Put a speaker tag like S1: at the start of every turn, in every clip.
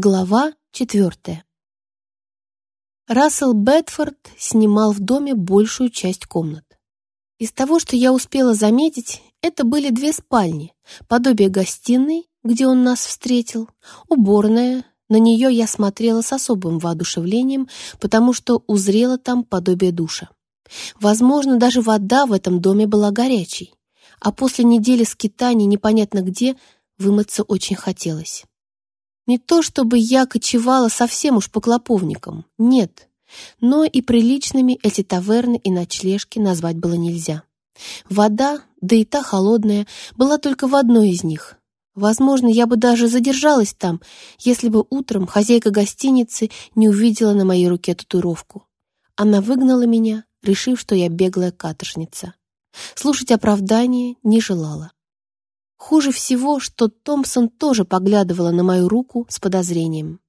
S1: Глава четвертая. Рассел Бетфорд снимал в доме большую часть комнат. Из того, что я успела заметить, это были две спальни, подобие гостиной, где он нас встретил, уборная, на нее я смотрела с особым воодушевлением, потому что узрела там подобие душа. Возможно, даже вода в этом доме была горячей, а после недели скитаний непонятно где вымыться очень хотелось. Не то чтобы я кочевала совсем уж по клоповникам, нет, но и приличными эти таверны и ночлежки назвать было нельзя. Вода, да и та холодная, была только в одной из них. Возможно, я бы даже задержалась там, если бы утром хозяйка гостиницы не увидела на моей руке татуировку. Она выгнала меня, решив, что я беглая каторжница. Слушать оправдание не желала. Хуже всего, что Томпсон тоже поглядывала на мою руку с подозрением.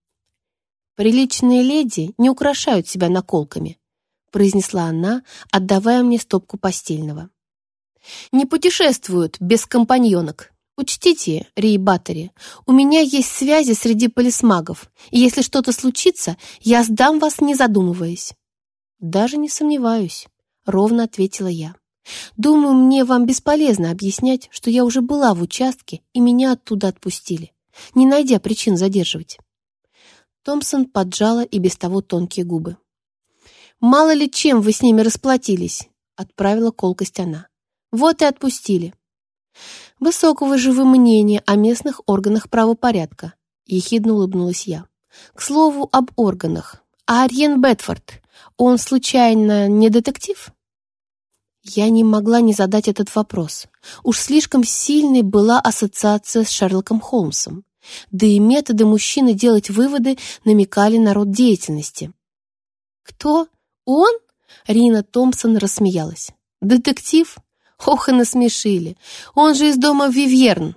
S1: «Приличные леди не украшают себя наколками», произнесла она, отдавая мне стопку постельного. «Не путешествуют без компаньонок. Учтите, Рей Баттери, у меня есть связи среди полисмагов, и если что-то случится, я сдам вас, не задумываясь». «Даже не сомневаюсь», — ровно ответила я. Думаю, мне вам бесполезно объяснять, что я уже была в участке и меня оттуда отпустили, не найдя причин задерживать. Томпсон поджала и без того тонкие губы. «Мало ли чем вы с ними расплатились», — отправила колкость она. «Вот и отпустили». «Высокого же вы мнения о местных органах правопорядка», — ехидно улыбнулась я. «К слову об органах. А Ариен Бетфорд, он случайно не детектив?» Я не могла не задать этот вопрос. Уж слишком сильной была ассоциация с Шерлоком Холмсом. Да и методы мужчины делать выводы намекали на род деятельности. «Кто? Он?» Рина Томпсон рассмеялась. «Детектив? Ох, и насмешили. Он же из дома Вивьерн».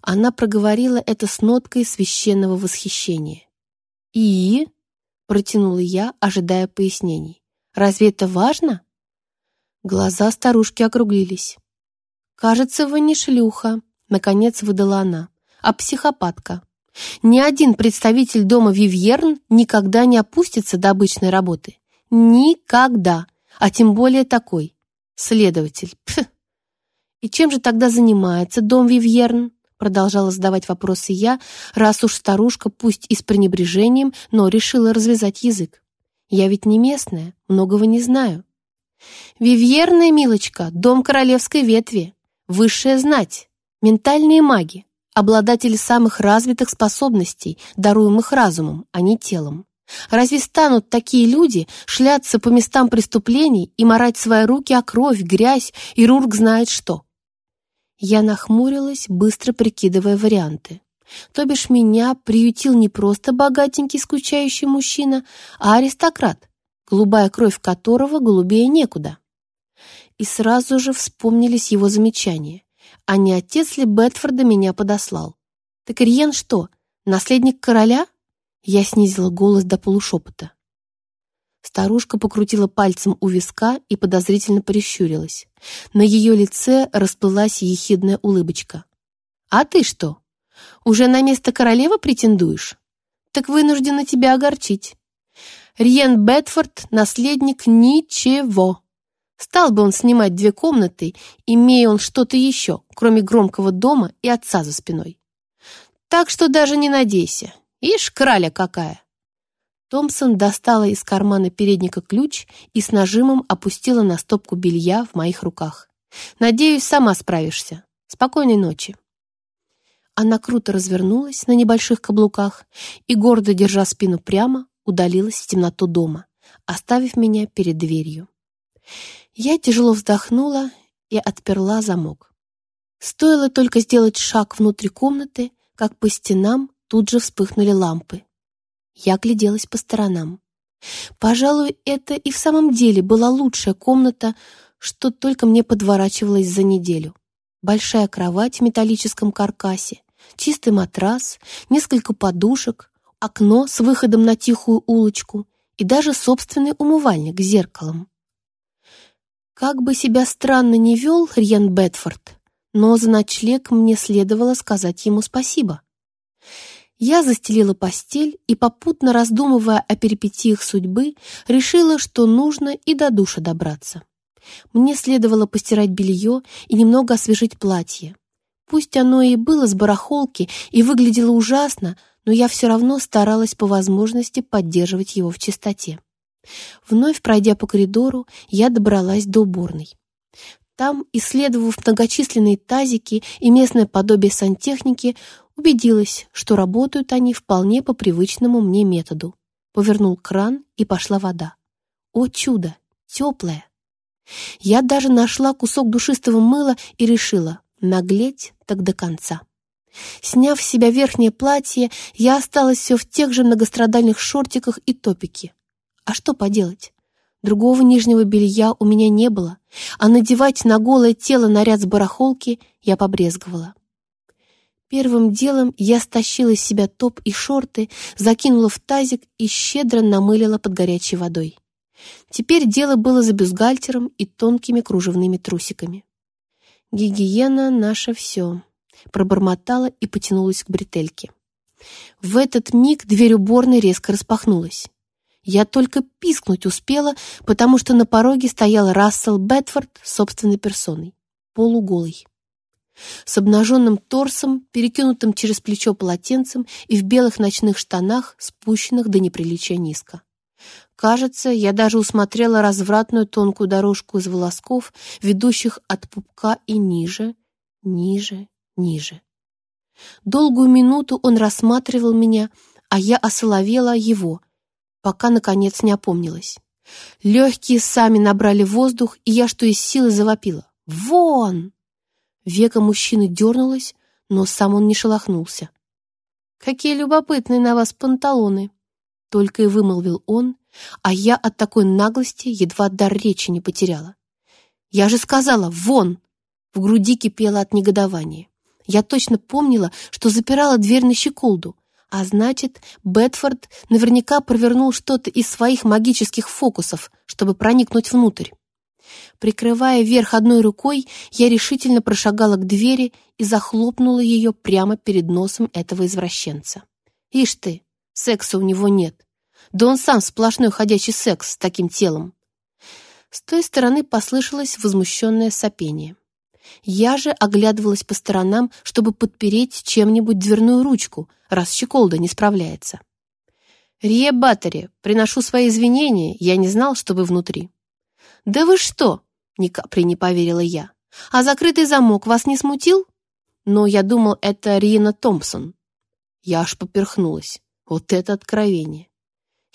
S1: Она проговорила это с ноткой священного восхищения. «И?» — протянула я, ожидая пояснений. «Разве это важно?» Глаза старушки округлились. «Кажется, вы не шлюха», — наконец выдала она, «а психопатка. Ни один представитель дома Вивьерн никогда не опустится до обычной работы. Никогда, а тем более такой. Следователь. Пф. И чем же тогда занимается дом Вивьерн? Продолжала задавать вопросы я, раз уж старушка, пусть и с пренебрежением, но решила развязать язык. Я ведь не местная, многого не знаю. Вивьерная, милочка, дом королевской ветви, высшая знать, ментальные маги, обладатели самых развитых способностей, даруемых разумом, а не телом. Разве станут такие люди шляться по местам преступлений и морать свои руки о кровь, грязь и рург знает что? Я нахмурилась, быстро прикидывая варианты. То бишь меня приютил не просто богатенький скучающий мужчина, а аристократ, голубая кровь которого голубее некуда. И сразу же вспомнились его замечания. А не отец ли Бетфорда меня подослал? Так Риен что, наследник короля? Я снизила голос до полушепота. Старушка покрутила пальцем у виска и подозрительно прищурилась. На ее лице расплылась ехидная улыбочка. «А ты что, уже на место королевы претендуешь? Так вынуждена тебя огорчить. Риен Бетфорд — наследник ничего. Стал бы он снимать две комнаты, имея он что-то еще, кроме громкого дома и отца за спиной. Так что даже не надейся. Ишь, краля какая!» Томпсон достала из кармана передника ключ и с нажимом опустила на стопку белья в моих руках. «Надеюсь, сама справишься. Спокойной ночи». Она круто развернулась на небольших каблуках и, гордо держа спину прямо, удалилась в темноту дома, оставив меня перед дверью. Я тяжело вздохнула и отперла замок. Стоило только сделать шаг внутрь комнаты, как по стенам тут же вспыхнули лампы. Я гляделась по сторонам. Пожалуй, это и в самом деле была лучшая комната, что только мне подворачивалась за неделю. Большая кровать в металлическом каркасе, чистый матрас, несколько подушек, окно с выходом на тихую улочку и даже собственный умывальник с зеркалом. Как бы себя странно не вел Рьен Бетфорд, но за ночлег мне следовало сказать ему спасибо. Я застелила постель и, попутно раздумывая о перипетиях судьбы, решила, что нужно и до душа добраться. Мне следовало постирать белье и немного освежить платье. Пусть оно и было с барахолки и выглядело ужасно, но я все равно старалась по возможности поддерживать его в чистоте. Вновь пройдя по коридору, я добралась до уборной. Там, исследовав многочисленные тазики и местное подобие сантехники, убедилась, что работают они вполне по привычному мне методу. Повернул кран, и пошла вода. О чудо! Теплая! Я даже нашла кусок душистого мыла и решила наглеть так до конца. Сняв с себя верхнее платье, я осталась все в тех же многострадальных шортиках и топике. А что поделать? Другого нижнего белья у меня не было, а надевать на голое тело наряд с барахолки я побрезговала. Первым делом я стащила из себя топ и шорты, закинула в тазик и щедро намылила под горячей водой. Теперь дело было за бюстгальтером и тонкими кружевными трусиками. «Гигиена — наше все», — пробормотала и потянулась к бретельке. В этот миг дверь уборной резко распахнулась. Я только пискнуть успела, потому что на пороге стоял Рассел Бетфорд собственной персоной, полуголый. С обнаженным торсом, перекинутым через плечо полотенцем и в белых ночных штанах, спущенных до неприличия низко. Кажется, я даже усмотрела развратную тонкую дорожку из волосков, ведущих от пупка и ниже, ниже, ниже. Долгую минуту он рассматривал меня, а я осоловела его — пока, наконец, не опомнилась. Легкие сами набрали воздух, и я, что из силы, завопила. «Вон!» Века мужчины дернулось, но сам он не шелохнулся. «Какие любопытные на вас панталоны!» Только и вымолвил он, а я от такой наглости едва дар речи не потеряла. «Я же сказала, вон!» В груди кипело от негодования. Я точно помнила, что запирала дверь на щеколду, а значит, Бетфорд наверняка провернул что-то из своих магических фокусов, чтобы проникнуть внутрь. Прикрывая верх одной рукой, я решительно прошагала к двери и захлопнула ее прямо перед носом этого извращенца. Ишь ты, секса у него нет. Да он сам сплошной ходячий секс с таким телом. С той стороны послышалось возмущенное сопение. Я же оглядывалась по сторонам, чтобы подпереть чем-нибудь дверную ручку, раз щеколда не справляется. «Рие Баттери, приношу свои извинения, я не знал, что вы внутри». «Да вы что?» — ни капли не поверила я. «А закрытый замок вас не смутил?» «Но я думал, это Риена Томпсон». Я аж поперхнулась. Вот это откровение.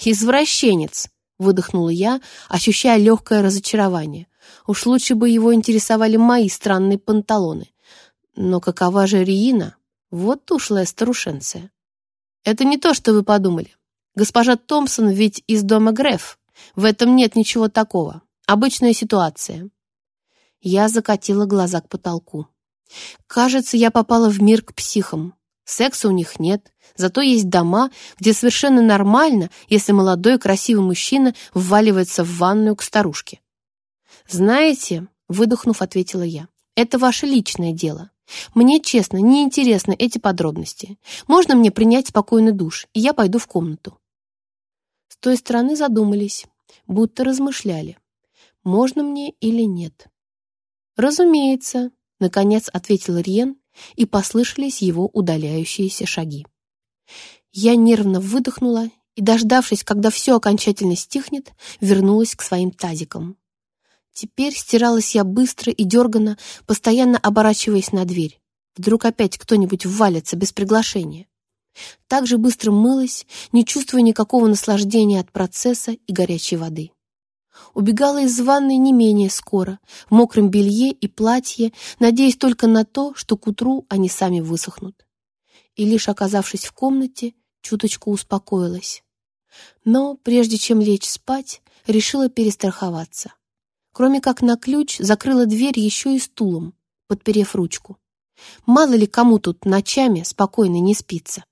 S1: «Извращенец!» — выдохнула я, ощущая легкое разочарование. Уж лучше бы его интересовали мои странные панталоны. Но какова же Риина? Вот ушлая старушенция. Это не то, что вы подумали. Госпожа Томпсон ведь из дома Греф. В этом нет ничего такого. Обычная ситуация. Я закатила глаза к потолку. Кажется, я попала в мир к психам. Секса у них нет, зато есть дома, где совершенно нормально, если молодой красивый мужчина вваливается в ванную к старушке. «Знаете», — выдохнув, ответила я, — «это ваше личное дело. Мне, честно, не интересны эти подробности. Можно мне принять спокойный душ, и я пойду в комнату». С той стороны задумались, будто размышляли, можно мне или нет. «Разумеется», — наконец ответил Риен, и послышались его удаляющиеся шаги. Я нервно выдохнула и, дождавшись, когда все окончательно стихнет, вернулась к своим тазикам. Теперь стиралась я быстро и дерганно, постоянно оборачиваясь на дверь. Вдруг опять кто-нибудь ввалится без приглашения. Так же быстро мылась, не чувствуя никакого наслаждения от процесса и горячей воды. Убегала из ванной не менее скоро, в мокром белье и платье, надеясь только на то, что к утру они сами высохнут. И лишь оказавшись в комнате, чуточку успокоилась. Но прежде чем лечь спать, решила перестраховаться. Кроме как на ключ, закрыла дверь еще и стулом, подперев ручку. Мало ли кому тут ночами спокойно не спится.